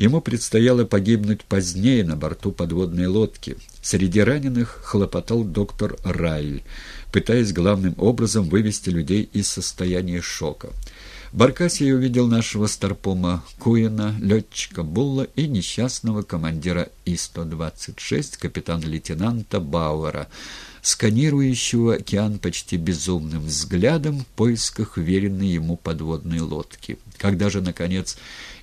Ему предстояло погибнуть позднее на борту подводной лодки. Среди раненых хлопотал доктор Райль, пытаясь главным образом вывести людей из состояния шока. В Баркасе я увидел нашего старпома Куина, летчика Булла и несчастного командира И-126, капитана-лейтенанта Бауэра, сканирующего океан почти безумным взглядом в поисках веренной ему подводной лодки. Когда же, наконец,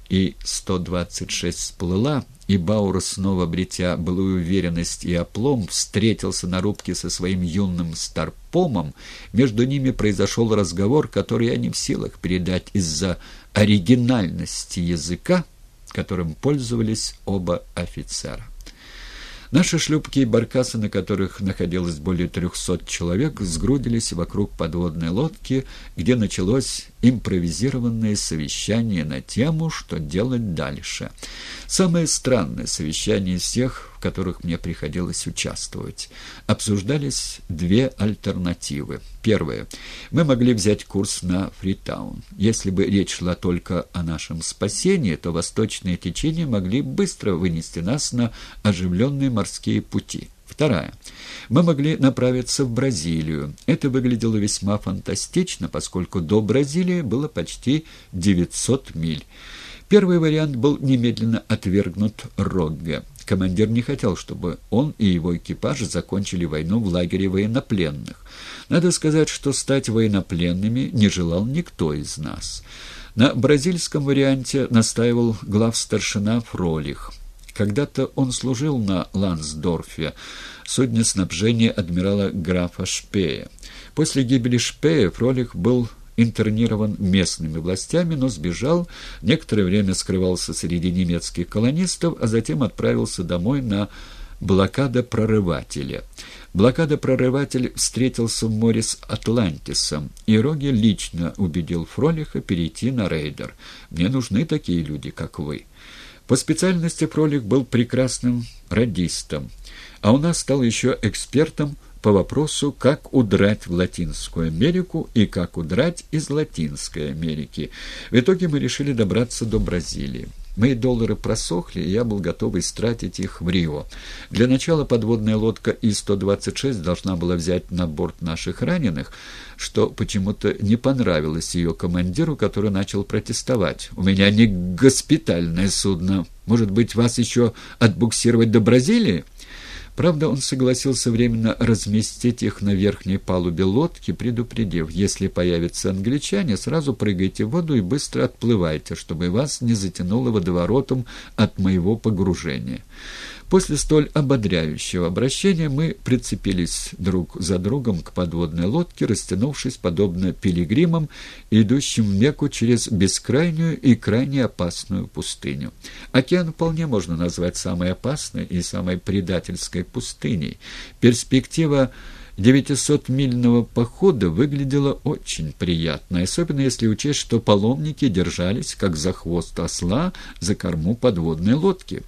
И-126 всплыла, и Бауэр, снова обретя былую уверенность и оплом, встретился на рубке со своим юным старпомом, между ними произошел разговор, который я не в силах передать из-за оригинальности языка, которым пользовались оба офицера. Наши шлюпки и баркасы, на которых находилось более трехсот человек, сгрудились вокруг подводной лодки, где началось импровизированное совещание на тему, что делать дальше. Самое странное совещание из всех, в которых мне приходилось участвовать. Обсуждались две альтернативы. Первое. Мы могли взять курс на Фритаун. Если бы речь шла только о нашем спасении, то восточные течения могли быстро вынести нас на оживленные морские пути. Вторая. Мы могли направиться в Бразилию. Это выглядело весьма фантастично, поскольку до Бразилии было почти 900 миль. Первый вариант был немедленно отвергнут Рогге. Командир не хотел, чтобы он и его экипаж закончили войну в лагере военнопленных. Надо сказать, что стать военнопленными не желал никто из нас. На бразильском варианте настаивал главстаршина Фролих. Когда-то он служил на Лансдорфе, судне снабжения адмирала графа Шпея. После гибели Шпея Фролих был интернирован местными властями, но сбежал, некоторое время скрывался среди немецких колонистов, а затем отправился домой на блокада-прорывателя. Блокада-прорыватель встретился в море с Атлантисом, и Роги лично убедил Фролиха перейти на рейдер. «Мне нужны такие люди, как вы». По специальности Фролих был прекрасным радистом, а у нас стал еще экспертом по вопросу, как удрать в Латинскую Америку и как удрать из Латинской Америки. В итоге мы решили добраться до Бразилии. Мои доллары просохли, и я был готов истратить их в Рио. Для начала подводная лодка И-126 должна была взять на борт наших раненых, что почему-то не понравилось ее командиру, который начал протестовать. «У меня не госпитальное судно. Может быть, вас еще отбуксировать до Бразилии?» Правда, он согласился временно разместить их на верхней палубе лодки, предупредив, если появятся англичане, сразу прыгайте в воду и быстро отплывайте, чтобы вас не затянуло водоворотом от моего погружения. После столь ободряющего обращения мы прицепились друг за другом к подводной лодке, растянувшись подобно пилигримам, идущим в Мекку через бескрайнюю и крайне опасную пустыню. Океан вполне можно назвать самой опасной и самой предательской пустыней. Перспектива 900-мильного похода выглядела очень приятно, особенно если учесть, что паломники держались, как за хвост осла, за корму подводной лодки.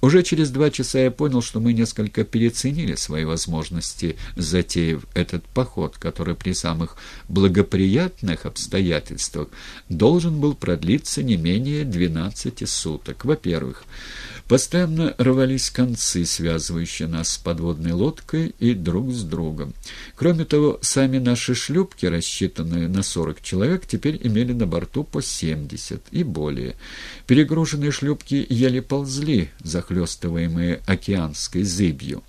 Уже через два часа я понял, что мы несколько переоценили свои возможности, затеяв этот поход, который при самых благоприятных обстоятельствах должен был продлиться не менее 12 суток. Во-первых, постоянно рвались концы, связывающие нас с подводной лодкой и друг с другом. Кроме того, сами наши шлюпки, рассчитанные на 40 человек, теперь имели на борту по 70 и более. Перегруженные шлюпки еле ползли, захлестываемые океанской зыбью.